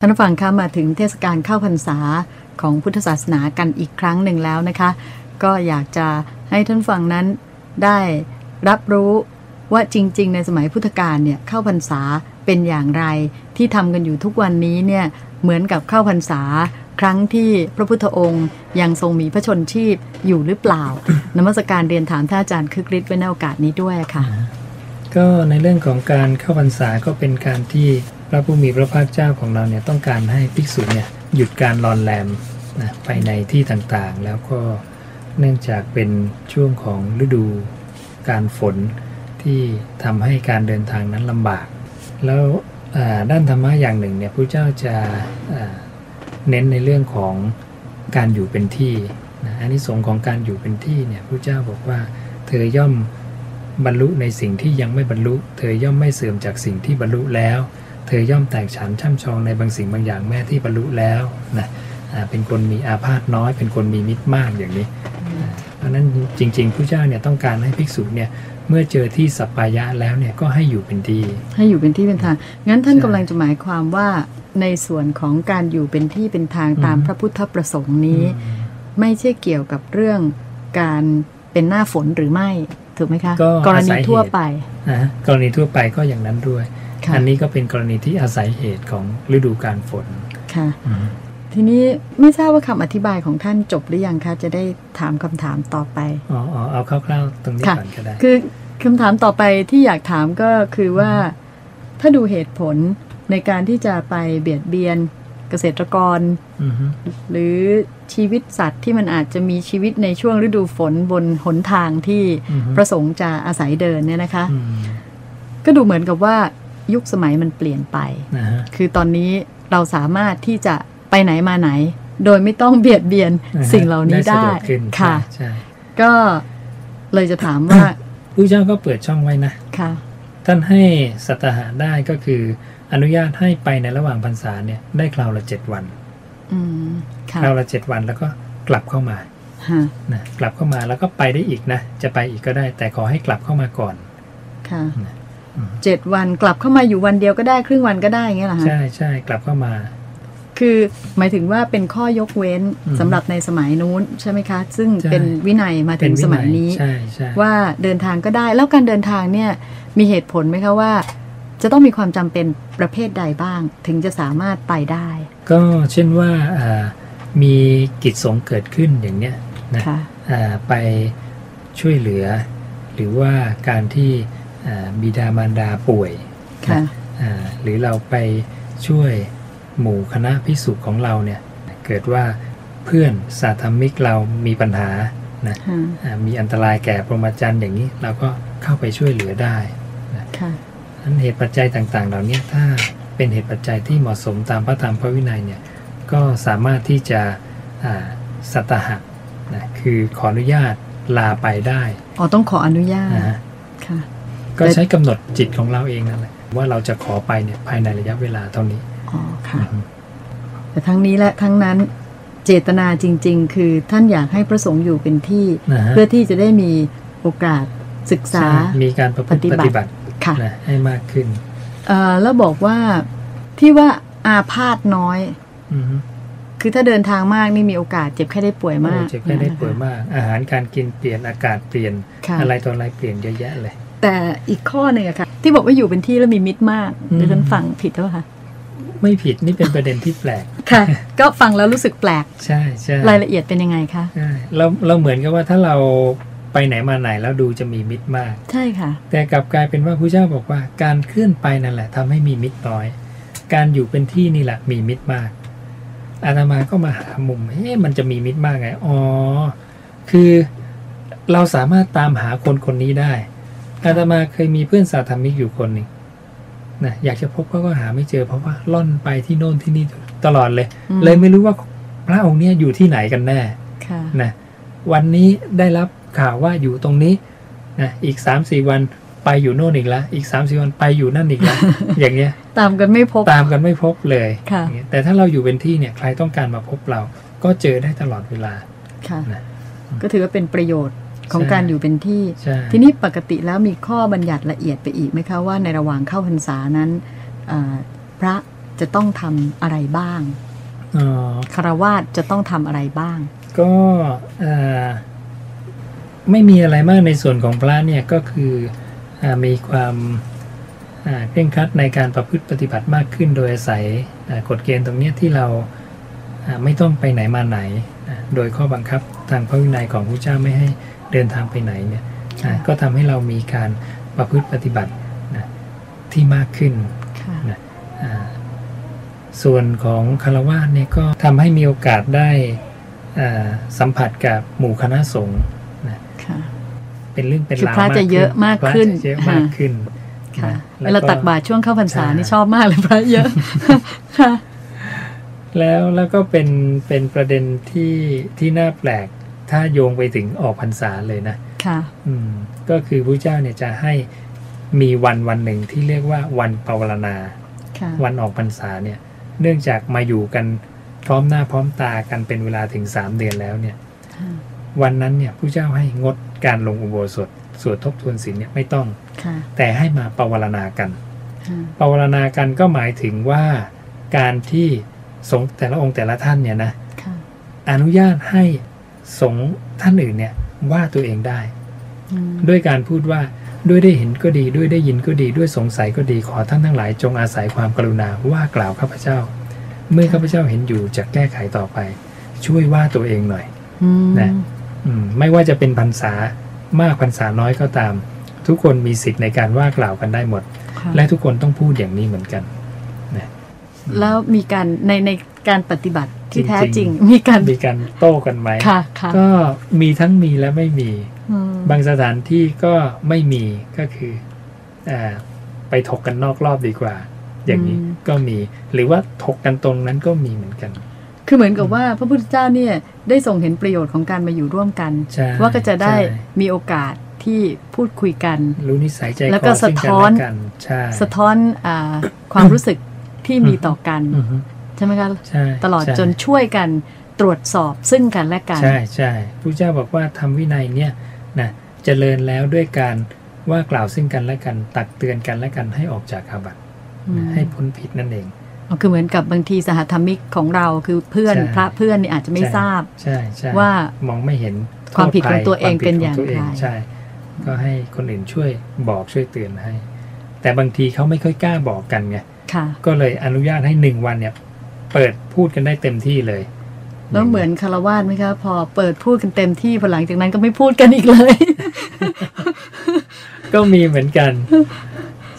ท่านผู้ฟังคะมาถึงเทศกาลเข้าพรรษาของพุทธศาสนากันอีกครั้งหนึ่งแล้วนะคะ ก็อยากจะให้ท่านฟังนั้นได้รับรู้ว่าจริง ๆ ในสมัยพุทธกาลเนี่ยเข้าพรรษาเป็นอย่างไรที่ทำกันอยู่ทุกวันนี้เนี่ยเหมือนกับเข้าพรรษา ครั้งที่พระพุทธองค์ยังทรงมีพระชนชีพอยู่หรือเปล่านมัสการเรียนถามท่านอาจารย์คึกฤทธิ์ไว้ในโอกาสนี้ด้วยค่ะ ก็ในเรื่องของการเข้าพรรษาก็เป็นการที่ ระผู้มีพระภาคเจ้าของเราเนี่ยต้องการให้ภิกษุเนี่ยหยุดการรอนแรมนะไปในที่ต่างๆ แล้วก็เนื่องจากเป็นช่วงของฤดูการฝนที่ทำให้การเดินทางนั้นลำบาก แล้วด้านธรรมะอย่างหนึ่งเนี่ยพระเจ้าจะเน้นในเรื่องของการอยู่เป็นที่นะอันนี้สงส์ของการอยู่เป็นที่เนี่ยพระเจ้าบอกว่า เธอย่อมบรรลุในสิ่งที่ยังไม่บรรลุ เธอย่อมไม่เสื่อมจากสิ่งที่บรรลุแล้ว เธอย่อมแตกฉานช่ำชองในบางสิ่งบางอย่างแม้ที่บรรลุแล้วนะอ่าเป็นคนมีอาพาธน้อย เป็นคนมีมิตรมากอย่างนี้อ่าเพราะฉะนั้นจริงๆผู้เจ้าเนี่ยต้องการให้ภิกษุเนี่ยเมื่อเจอที่สัปปายะแล้วเนี่ยก็ให้อยู่เป็นที่ให้อยู่เป็นที่เป็นทาง งั้นท่านใช่กำลังจะหมายความว่าในส่วนของการอยู่เป็นที่เป็นทางตามอืมพระพุทธประสงค์นี้ ไม่ใช่เกี่ยวกับเรื่องการเป็นหน้าฝนหรือไม่ถูกไหมคะก็กรณีอาศัยเหตุทั่วไปนะฮะกรณีทั่วไปก็อย่างนั้นด้วยค่ะ อันนี้ก็เป็นกรณีที่อาศัยเหตุของฤดูการฝนค่ะอืมทีนี้ไม่ทราบว่าคำอธิบายของท่านจบหรือยังคะจะได้ถามคำถามต่อไปอ๋ออ๋อเอาคร่าวๆตรงนี้ค่ะก่อนก็ได้คือคำถามต่อไปที่อยากถามก็คือว่า ถ้าดูเหตุผลในการที่จะไปเบียดเบียนเกษตรกรอือฮึหรือชีวิตสัตว์ที่มันอาจจะมีชีวิตในช่วงฤดูฝนบนหนทางที่อือฮึพระสงฆ์จะอาศัยเดินเนี่ยนะคะอืมก็ดูเหมือนกับว่า ยุคสมัยมันเปลี่ยนไปนะฮะคือตอนนี้เราสามารถที่จะไปไหนมาไหน โดยไม่ต้องเบียดเบียนอ่าฮะสิ่งเหล่านี้สะได้วกขึ้นค่ะใช่ใช่ก็เลยจะถามว่าผู้เจ้าก็เปิดช่องไว้นะค่ะ ท่านให้สัตหะได้ก็คือ อนุญาตให้ไปในระหว่างพรรษาเนี่ยได้คราวละเจ็ดวันอืมค่ะคราวละเจ็ดวันแล้วก็กลับเข้ามาฮะนะกลับเข้ามาแล้วก็ไปได้อีกนะ จะไปอีกก็ได้ แต่ขอให้กลับเข้ามาก่อน ค่ะอืม เจ็ดวันกลับเข้ามาอยู่วันเดียวก็ได้ครึ่งวันก็ได้อย่างเงี้ยเหรอฮะใช่ใช่กลับเข้ามา คือหมายถึงว่าเป็นข้อยกเว้นอืมสำหรับในสมัยนู้นใช่ไหมคะ ซึ่งใช่เป็นวินัยมาถึเป็นงวิสนัมัยนี้ใช่ใช่ว่าเดินทางก็ได้ แล้วการเดินทางเนี่ยมีเหตุผลไหมคะว่า จะต้องมีความจำเป็นประเภทใดบ้าง ถึงจะสามารถไปได้ ก็เช่นว่าอ่ามีกิจสงฆ์เกิดขึ้นอย่างเนี้ยนะค่ะอ่าไปช่วยเหลือ หรือว่าการที่อ่า บิดามารดาป่วยค่ะนะอ่าหรือเราไปช่วยหมู่คณะพิสุของเราเนี่ยเกิดว่าเพื่อนสาธมิกเรามีปัญหานะค่ะอ่ามีอันตรายแก่พรหมจรรย์อย่างนี้ เราก็เข้าไปช่วยเหลือได้ค่ะนั้นเหตุปัจจัยต่างๆ เหล่านี้ถ้าเป็นเหตุปัจจัยที่เหมาะสมตามพระธรรมพระวินัยเนี่ยก็สามารถที่จะอ่าสัตหะนะคือขออนุญาตลาไปได้อ๋อต้องขออนุญาตนะฮะค่ะ ก็ใช้กำหนดจิตของเราเองนั่นแหละว่าเราจะขอไปเนี่ยภายในระยะเวลาเท่านี้อ๋อค่ะอือฮึแต่ทั้งนี้และทั้งนั้นเจตนาจริง ๆ คือท่านอยากให้พระสงฆ์อยู่เป็นที่นะฮะเพื่อที่จะได้มีโอกาสศึกษาใช่มีการประพฤติปฏิปบัติฏิบัติค่ะนะให้มากขึ้นเอ่อแล้วบอกว่าที่ว่าอาพาธน้อยอือฮึคือถ้าเดินทางมากนี่มีโอกาสเจ็บแค่ได้ป่วยมากโอ้เจ็บแค่ได้ป่วยมาก อาหารการกินเปลี่ยนอากาศเปลี่ยนค่ะอะไรตัวอะไรเปลี่ยนเยอะแยะเลย แต่อีกข้อหนึ่งอะค่ะ ที่บอกว่าอยู่เป็นที่แล้วมีมิตรมากอืมดิฉันฟังผิดหรือเปล่าคะไม่ผิดนี่เป็นประเด็นที่แปลกค่ะ ก็ฟังแล้วรู้สึกแปลก ใช่ใช่รายละเอียดเป็นยังไงคะใช่เราเราเหมือนกับว่าถ้าเราไปไหนมาไหนแล้วดูจะมีมิตรมาก ใช่ค่ะ แต่กลับกลายเป็นว่าผู้เจ้าบอกว่า การเคลื่อนไปนั่นแหละทำให้มีมิตรน้อย การอยู่เป็นที่นี่แหละมีมิตรมาก อาตมาก็มาหามุมเฮ้มันจะมีมิตรมากไงอ๋อคือเราสามารถตามหาคนคนนี้ได้ อาตมาเคยมีเพื่อนสาธมิกอยู่คนหนึ่งนะอยากจะพบเขาก็หาไม่เจอเพราะว่าล่อนไปที่โน่นที่นี่ตลอดเลยอืมเลยไม่รู้ว่าพระองค์เนี้ยอยู่ที่ไหนกันแน่ค่ะนะวันนี้ได้รับข่าวว่าอยู่ตรงนี้นะอีกสามสี่วันไปอยู่โน่นอีกแล้วอีกสามสี่วันไปอยู่นั่นอีกแล้วอย่างเงี้ย ตามกันไม่พบตามกันไม่พบเลยค่ะอย่างเงี้ยแต่ถ้าเราอยู่เป็นที่เนี่ยใครต้องการมาพบเรา ก็เจอได้ตลอดเวลาค่ะนะก็ถือว่าเป็นประโยชน์ ของใช่การอยู่เป็นที่ใช่ทีนี้ปกติแล้วมีข้อบัญญัติละเอียดไปอีกไหมคะว่าในระหว่างเข้าพรรษานั้นอ่าพระจะต้องทำอะไรบ้างอ๋อคารวาสจะต้องทำอะไรบ้าง ก็อ่าไม่มีอะไรมากในส่วนของพระเนี่ยก็คืออามีความอ่าเคร่งครัดในการประพฤติปฏิบัติมากขึ้นโดยอาศัยอ่ากฎเกณฑ์ตรงเนี้ยที่เราอ่าไม่ต้องไปไหนมาไหนอ่าโดยข้อบังคับทางพระวินัยของพระเจ้าไม่ให้ เดินทางไปไหนเนี่ยอ่าค่ะก็ทำให้เรามีการประพฤติปฏิบัตินะที่มากขึ้นค่ะอ่าส่วนของคารวะเนี่ยก็ทำให้มีโอกาสได้อ่าสัมผัสกับหมู่คณะสงฆ์นะค่ะเป็นเรื่องเป็นคือราวพระจะเยอะมากขึ้นพระจะเยอะมากขึ้นค่ะนะเวลาตักบาตรช่วงเข้าพรรษาใช่นี่ชอบมากเลยพระเยอะค่ะแล้วแล้วก็เป็นเป็นประเด็นที่ที่น่าแปลก ถ้าโยงไปถึงออกพรรษาเลยนะค่ะอืมก็คือพระเจ้าเนี่ยจะให้มีวันวันหนึ่งที่เรียกว่าวันปวารณาค่ะวันออกพรรษาเนี่ย เนื่องจากมาอยู่กันพร้อมหน้าพร้อมตากันเป็นเวลาถึง3เดือนแล้วเนี่ยค่ะวันนั้นเนี่ยผู้เจ้าให้งดการลงอุโบสถสวดทบทวนศีลเนี่ยไม่ต้องค่ะแต่ให้มาปวารณากันค่ะปวารณากันก็หมายถึงว่าการที่สงฆ์แต่ละองค์แต่ละท่านเนี่ยนะค่ะอนุญาตให้ สงฆ์ท่านอื่นเนี่ยว่าตัวเองได้อืมด้วยการพูดว่าด้วยได้เห็นก็ดี ด้วยได้ยินก็ดี ด้วยสงสัยก็ดีขอท่านทั้งหลาย จงอาศัยความกรุณาว่ากล่าวข้าพเจ้า เมื่อข้าพเจ้าเห็นอยู่จะแก้ไขต่อไป ช่วยว่าตัวเองหน่อยอืมนะอืมไม่ว่าจะเป็นพรรษามากพรรษาน้อยก็ตาม ทุกคนมีสิทธิ์ในการว่ากล่าวกันได้หมดค่ะและทุกคนต้องพูดอย่างนี้เหมือนกันนะ แล้วมีการในในการปฏิบัติที่แท้จจริริงงมีการมีการโต้กันไหมค่ะค่ะก็มีทั้งมีและไม่มีอืมบางสถานที่ก็ไม่มีก็คืออาไปถกกันนอกรอบดีกว่า อย่างนี้ก็มี หรือว่าถกกันตรงนั้นก็มีเหมือนกัน คือเหมือนกับว่าพระพุทธเจ้าเนี่ยได้ทรงเห็นประโยชน์ของการมาอยู่ร่วมกันใช่ว่าก็จะได้ใช่มีโอกาสที่พูดคุยกัน รู้นิสัยใจแล้วคก็อซึ่งกันสะท้อนและกันใช่สะท้อนอาความรู้สึก ที่มีต่อกันอือฮึใช่ไหมคะใช่ตลอดใช่จนช่วยกันตรวจสอบซึ่งกันและกัน ใช่ใช่ผู้เจ้าบอกว่าทำวินัยเนี่ยนะเจริญแล้วด้วยการว่ากล่าวซึ่งกันและกัน ตักเตือนกันและกันให้ออกจากอาบัติอืมให้พ้นผิดนั่นเองอ๋อคือเหมือนกับบางทีสหธรรมิกของเราคือเพื่อนใช่พระเพื่อนนี่อาจจะไม่ใช่ทราบใช่ใช่ว่ามองไม่เห็นความผิดโทษของตัวเองควมผิดเป็นอย่างขตัวไรใช่ ก็ให้คนอื่นช่วยบอกช่วยเตือนให้ แต่บางทีเขาไม่ค่อยกล้าบอกกันไงค่ะ ก็เลยอนุญาตให้หนึ่งวันเนี่ย เปิดพูดกันได้เต็มที่เลย แล้วเหมือนคารวาสไหมคะพอเปิดพูดกันเต็มที่พอหลังจากนั้นก็ไม่พูดกันอีกเลย ก็มีเหมือนกัน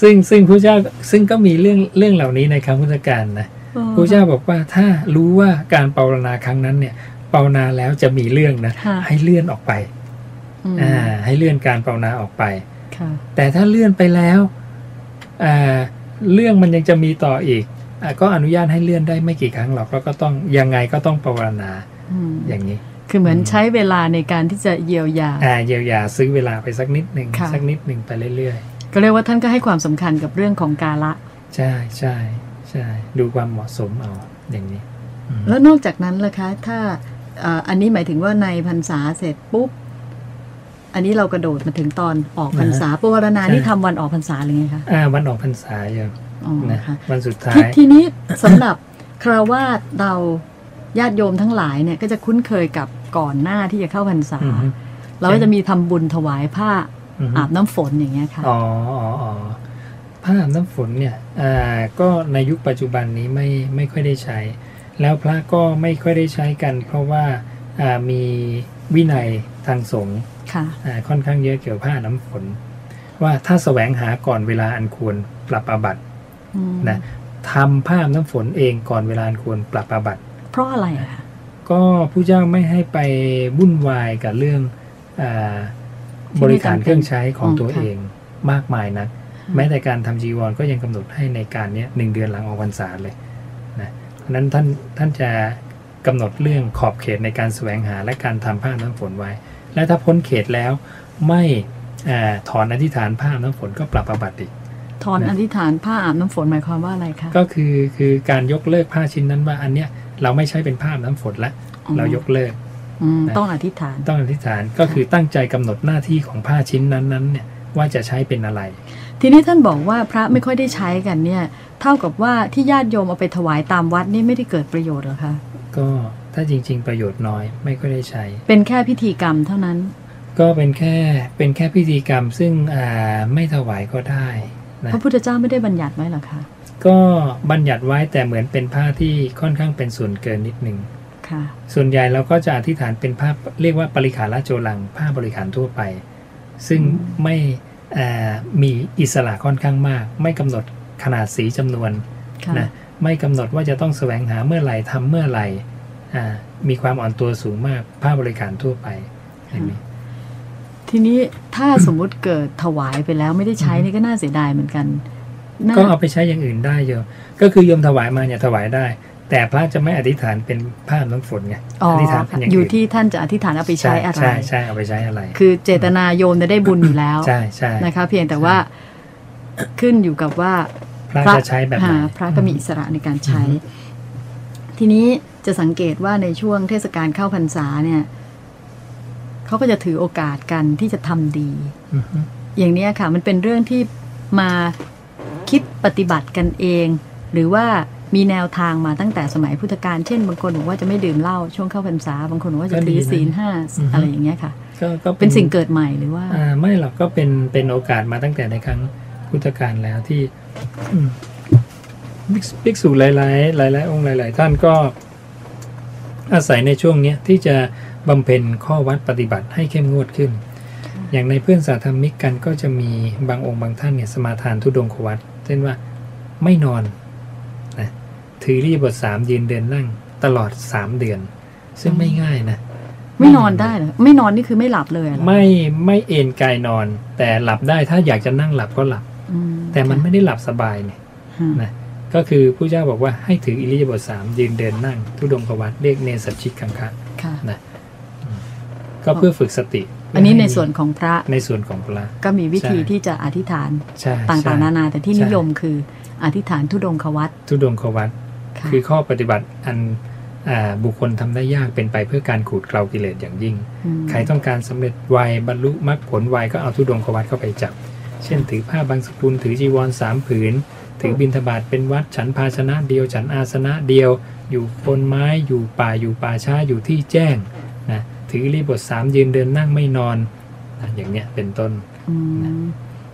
ซึ่งซึ่งพระเจ้าซึ่งก็มีเรื่องเรื่องเหล่านี้ในคำพุทธการนะพระเจ้าบอกว่าถ้ารู้ว่าการปรารณาครั้งนั้นเนี่ยปรารณาแล้วจะมีเรื่องนะค่ะให้เลื่อนออกไปอืมอ่าให้เลื่อนการปรารณาออกไปค่ะแต่ถ้าเลื่อนไปแล้วอ่า เรื่องมันยังจะมีต่ออีกอาก็อนุญาตให้เลื่อนได้ไม่กี่ครั้งหรอกแล้วก็ต้องยังไงก็ต้องปรารณาอืมอย่างนี้ คือเหมือนอืมใช้เวลาในการที่จะเยียวยาอ่าเยียวยาซื้อเวลาไปสักนิดหนึ่งค่ะสักนิดหนึ่งไปเรื่อยก็เรียกว่าท่านก็ให้ความสำคัญกับเรื่องของกาละๆใช่ใช่ใช่ดูความเหมาะสมเอาอย่างนี้อืมแล้วนอกจากนั้นล่ะคะ ถ้าเอ่ออันนี้หมายถึงว่าในพรรษาเสร็จปุ๊บ อันนี้เรากระโดดมาถึงตอนออกพรรษาปวารณานี่ทำวันออกพรรษาเลยไงคะอ่าวันออกพรรษาอย่างอ๋อนะค่ะวันสุดท้าทียทีนี้สำหรับคราวาสเราญาติโยมทั้งหลายเนี่ยก็จะคุ้นเคยกับก่อนหน้าที่จะเข้าพรรษาอือฮึเราก็จะมีทำบุญถวายผ้าอือฮึอาบน้ำฝนอย่างเงี้ยค่ะอ๋ออ๋ออ๋อผ้าอาบน้ำฝนเนี่ยอ่าก็ในยุคปัจจุบันนี้ไม่ไม่ค่อยได้ใช้ แล้วพระก็ไม่ค่อยได้ใช้กัน เพราะว่าอ่ามีวินัยทางสงฆ์ ค่ะอ่าค่อนข้างเยอะเกี่ยวกับผ้าอาบน้ำฝน ว่าถ้าแสวงหาก่อนเวลาอันควรปรับอาบัติอืมนะทำผ้าอาบน้ำฝนเองก่อนเวลาอันควรปรับอาบัติ เพราะอะไรอะคะก็ผู้เจ้าไม่ให้ไปวุ่นวายกับเรื่องอาบริการเครื่องใช้ของตัวเองมากมายนะแม้แต่การทำจีวรก็ยังกำหนดให้ในการเนี้ยหนึ่งเดือนหลังออกพรรษาเลยนะเพราะฉะนั้นท่านท่านจะกำหนดเรื่องขอบเขตในการแสวงหาและการทำผ้าน้ำฝนไว้ และถ้าพ้นเขตแล้วไม่อาถอนอธิษฐานผ้าน้ำฝนก็ปรับอาบัติอีกถอนอธิษฐานผ้าอาบน้ำฝนหมายความว่าอะไรคะก็คือคือการยกเลิกผ้าชิ้นนั้นว่าอันเนี้ยเราไม่ใช้เป็นผ้าอาบน้ำฝนละอ๋อเรายกเลิกอืมนะต้องอธิษฐานต้องอธิษฐานก็คือตั้งใจกำหนดหน้าที่ของผ้าชิ้นนั้นๆเนี่ยว่าจะใช้เป็นอะไร ทีนี้ท่านบอกว่าพระไม่ค่อยได้ใช้กันเนี่ย เท่ากับว่าที่ญาติโยมเอาไปถวายตามวัดนี่ไม่ได้เกิดประโยชน์เหรอคะก็ ถ้าจริง ๆ ประโยชน์น้อยไม่ค่อยได้ใช้ เป็นแค่พิธีกรรมเท่านั้น ก็เป็นแค่เป็นแค่พิธีกรรมซึ่งอ่าไม่ถวายก็ได้นะพระพุทธเจ้าไม่ได้บัญญัติไว้เหรอคะก็บัญญัติไว้แต่เหมือนเป็นผ้าที่ค่อนข้างเป็นส่วนเกินนิดหนึ่งค่ะส่วนใหญ่เราก็จะอธิษฐานเป็นผ้าเรียกว่าปริขาราโจลังผ้าบริขารทั่วไป ซึ่งไม่อ่ามีอิสระค่อนข้างมาก ไม่กำหนดขนาดสีจำนวนค่ะนะไม่กำหนดว่าจะต้องแสวงหาเมื่อไหร่ทำเมื่อไหร่อ่า มีความอ่อนตัวสูงมากผ้าบริการทั่วไปเห็นไหมทีนี้ถ้าสมมุติเกิดถวายไปแล้วไม่ได้ใช้นี่ก็น่าเสียดายเหมือนกันน่าก็เอาไปใช้อย่างอื่นได้โยมก็คือโยมถวายมาเนี่ยถวายได้ แต่พระจะไม่อธิษฐานเป็นผ้าน้ำฝนไงอ๋อธิษฐานเป็นอย่างอยู่อื่นที่ท่านจะอธิษฐานเอาไปใช้อะไรใช่ใช่เอาไปใช้อะไร คือเจตนาโยมจะได้บุญอยู่แล้วใช่ใช่นะคะ เพียงแต่ว่าขึ้นอยู่กับว่าพระจะใช้แบบไหนหาพระก็มีอิสระในการใช้อือฮึทีนี้ จะสังเกตว่าในช่วงเทศกาลเข้าพรรษาเนี่ยเขาก็จะถือโอกาสกันที่จะทำดีอือฮึอย่างเนี้ยค่ะ มันเป็นเรื่องที่มาคิดปฏิบัติกันเอง หรือว่ามีแนวทางมาตั้งแต่สมัยพุทธกาลเช่นบางคนบอกว่าจะไม่ดื่มเหล้าช่วงเข้าพรรษาบางคนบอกว่าจะถือศีลห้าอะไรอย่างเงี้ยค่ะก็ก็เป็นสิ่งเกิดใหม่หรือว่าอ่าไม่หรอกก็เป็นเป็นโอกาสมาตั้งแต่ในครั้งพุทธกาลแล้วที่อืมภิกษุภิกษุหลายๆหลายๆองค์หลาย ๆ ท่านก็ อาศัยในช่วงเนี้ยที่จะบำเพ็ญข้อวัดปฏิบัติให้เข้มงวดขึ้น อย่างในเพื่อนสาธรรมิกกันก็จะมีบางองค์บางท่านเนี่ยสมาทานทุดงควัดเช่นว่าไม่นอนนะถือรีบทสามยืนเดินนั่งตลอดสามเดือน ซึ่งไม่ง่ายนะไม่นอนได้เหรอไม่นอนนี่คือไม่หลับเลยเหรอไม่ไม่เอนกายนอน แต่หลับได้ถ้าอยากจะนั่งหลับก็หลับอืแต่มันไม่ได้หลับสบายเนี่ยค่ะนะ ก็คือผู้เจ้าบอกว่าให้ถืออิริยาบถสามยืนเดินนั่ง ทุดงควัตเรียกเนสัชชิกคังคะค่ะก็เพื่อฝึกสติ อันนี้ในส่วนของพระในส่วนของพระ ก็มีวิธีใช่ที่จะอธิษฐานใช่ต่างใช่ๆนานา แต่ที่ใช่นิยมคืออธิษฐานทุดงควัตทุดงควัตค่ะคือข้อปฏิบัติอันอ่าบุคคลทำได้ยากเป็นไปเพื่อการขูดเกลากิเลสอย่างยิ่งมใครต้องการสำเร็จไวบรรลุมรรคผลไวก็เอาทุดงควัตเข้าไปจับ เช่นถือผ้าบางสกุลถือจีวรสามผืน ถือบิณฑบาตเป็นวัดฉันภาชนะเดียวฉันอาสนะเดียว อยู่บนไม้อยู่ป่าอยู่ป่าช้าอยู่ที่แจ้งนะถือรีบทสามยืนเดินนั่งไม่นอนนะอย่างเนี้ยเป็นต้นอืม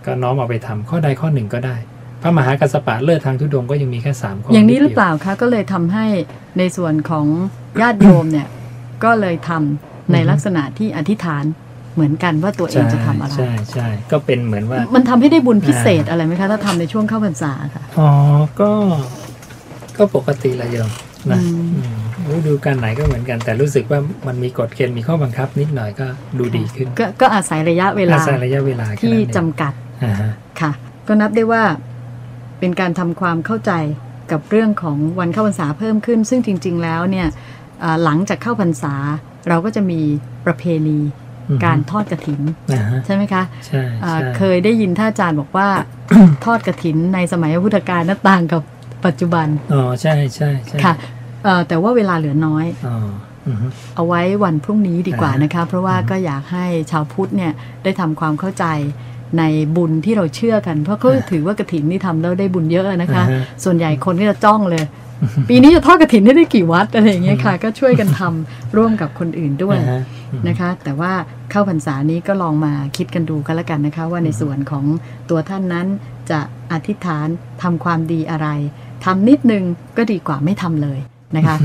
ก็น้อมเอาไปทำข้อใดข้อหนึ่งก็ได้ พระมหากัสสปะเลิศทางทุดงค์ก็ยังมีแค่สามข้อออย่างนี้หรือเปล่าคะก็เลยทำให้ในส่วนของญาติโยมเนี่ยก็เลยทำในลักษณะที่อธิษฐาน เหมือนกันว่าตัวเองใช่จะทำอะไร ใช่ใช่ก็เป็นเหมือนว่า มันทำให้ได้บุญพิเศษอะไรไหมคะถ้าทำในช่วงเข้าพรรษาค่ะ อ๋อ ก็ ก็ปกติละโยมนะอืมอืมฤดูการไหนก็เหมือนกัน แต่รู้สึกว่ามันมีกฎเกณฑ์มีข้อบังคับ นิดหน่อยก็ดูดีขึ้น ก็ก็อาศัยระยะเวลาอาศัยระยะเวลาแค่ที่นั้นเองจำกัดอ่าฮะค่ะ ก็นับได้ว่าเป็นการทำความเข้าใจกับเรื่องของวันเข้าพรรษาเพิ่มขึ้น ซึ่งจริง ๆ แล้วเนี่ยอ่าหลังจากเข้าพรรษาเราก็จะมีประเพณีอือฮึ การทอดกระถินอ่าฮะใช่ไหมคะใช่อ่าใช่เคยได้ยินท่านอาจารย์บอกว่าทอดกระถินในสมัยพุทธกาลน่าต่างกับปัจจุบันอ๋อใช่ใช่ใช่ค่ะเอ่อแต่ว่าเวลาเหลือน้อยอ๋ออือฮึเอาไว้วันพรุ่งนี้ดีกว่าอ่าฮะนะคะ เพราะว่าอืมก็อยากให้ชาวพุทธเนี่ยได้ทำความเข้าใจ ในบุญที่เราเชื่อกัน เพราะเขาอ่าถือว่ากระถินนี่ทำแล้วได้บุญเยอะนะคะอ่าฮะส่วนใหญ่คนก็จะจ้องเลย ปีนี้จะทอดกระถินได้ได้กี่วัดอะไรอย่างเงี้ยค่ะ ก็ช่วยกันทำร่วมกับคนอื่นด้วยอ่าฮะอืมนะคะ แต่ว่าเข้าพรรษานี้ก็ลองมาคิดกันดูกันแล้วกันนะคะ ว่าในส่วนของตัวท่านนั้นจะอธิษฐานทำความดีอะไรทำนิดนึงก็ดีกว่าไม่ทำเลยนะคะ